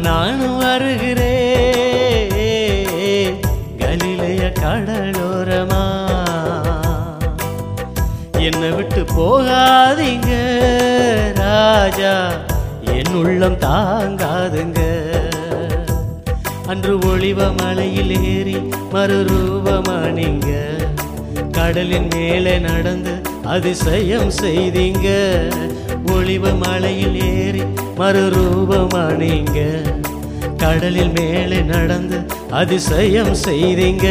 நானும் வருகிறே கலிலைய கடலோரமா. என்னை விட்டு போகாதீங்க ராஜா. என் உள்ளம் தாங்காதுங்க. அன்று ஒளிவ மலையில் ஏறி மறுரூபமானீங்க கடலின் மேலே நடந்து அதிசயம் செய்தீங்க. பொழிவு மலையில் ஏறி மறுரூபமானீங்க. கடலில் மேலே நடந்து அதிசயம் செய்தீங்க.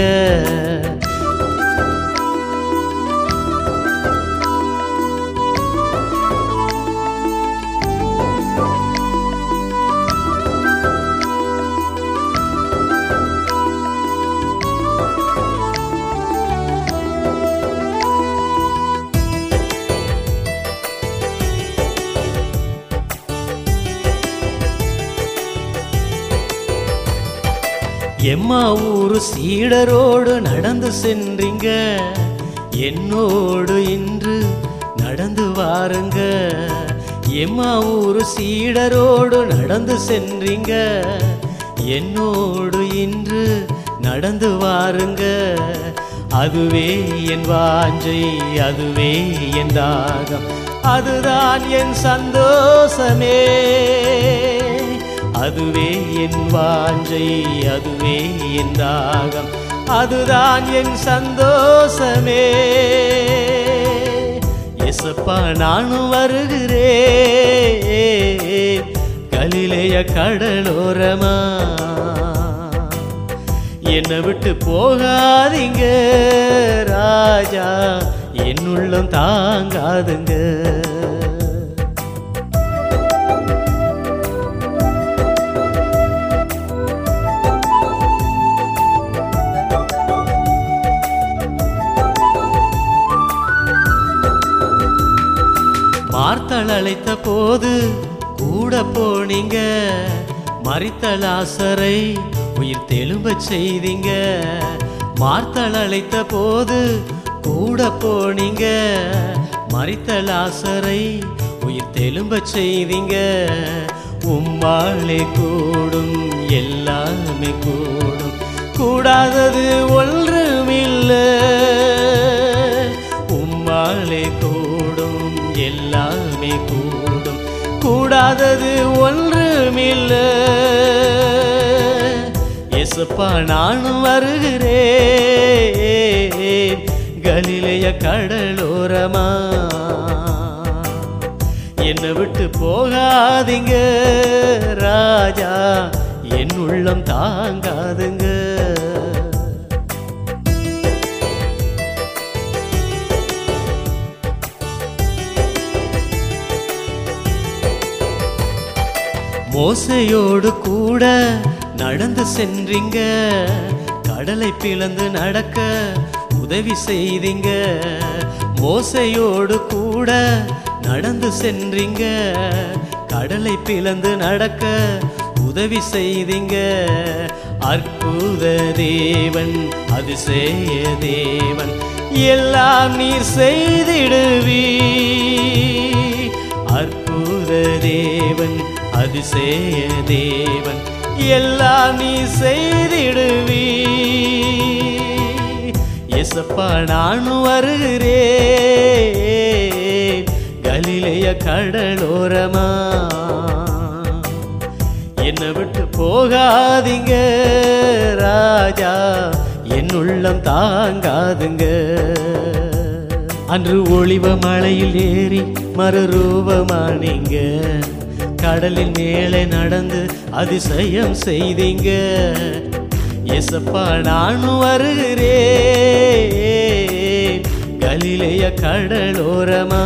எம்மா ஊரு சீடரோடு நடந்து சென்றீங்க? என்னோடு இன்று நடந்து வாருங்க. எம்மா ஊரு சீடரோடு நடந்து சென்றீங்க? என்னோடு இன்று நடந்து வாருங்க. அதுவே என் வாஞ்சை அதுவே என் தாகம். அதுதான் என் சந்தோஷமே. அதுவே என் வாஞ்சை அதுவே என் தாகம் அதுதான் என் சந்தோஷமே. எசப்பா நானும் வருகிறேன். கலிலேய கடலோரமா. என்னை விட்டு போகாதீங்க ராஜா. என் உள்ளம் தாங்காதுங்க. மார்த்தள் அழைத்த போது கூட போனீங்க. மறித்தல் ஆசரை உயிர் தெலும்ப செய்தீங்க. மார்த்தல் அழைத்த போது கூட போனீங்க. மறித்தல் ஆசரை உயிர் தெலும்ப செய்தீங்க. உம்மாளே கூடும் எல்லாமே கூடும். கூடாதது ஒன்றுமில்லை உம்மாளே கூடும் எல்லாமே கூடும். கூடாதது ஒன்றுமில்ல. எசப்பா நானும் வருகிறேன். கலிலைய கடலோரமா. என்னை விட்டு போகாதீங்க ராஜா. என் உள்ளம் தாங்காதுங்க. ஓசையோடு கூட நடந்து சென்றீங்க. கடலை பிளந்து நடக்க உதவி செய்தீங்க. ஓசையோடு கூட நடந்து சென்றீங்க. கடலை பிளந்து நடக்க உதவி செய்தீங்க. அற்புத தேவன் அதிசய தேவன் எல்லாம் நீர் செய்திடுவீ அற்புத தேவன் அதிசய தேவன் எல்லாம் நீ செய்திடுவீ எசப்பா நானும் வருகிறேன். கலிலைய கடலோரமா. என்னை விட்டு போகாதீங்க ராஜா. என் உள்ளம் தாங்காதுங்க. அன்று ஒளிவ மலையில் ஏறி மறுரூபமானீங்க. கடலின் மேலே நடந்து அதிசயம் செய்தீங்க. எசப்பா நானும் வருகிறேன். கலிலைய கடலோரமா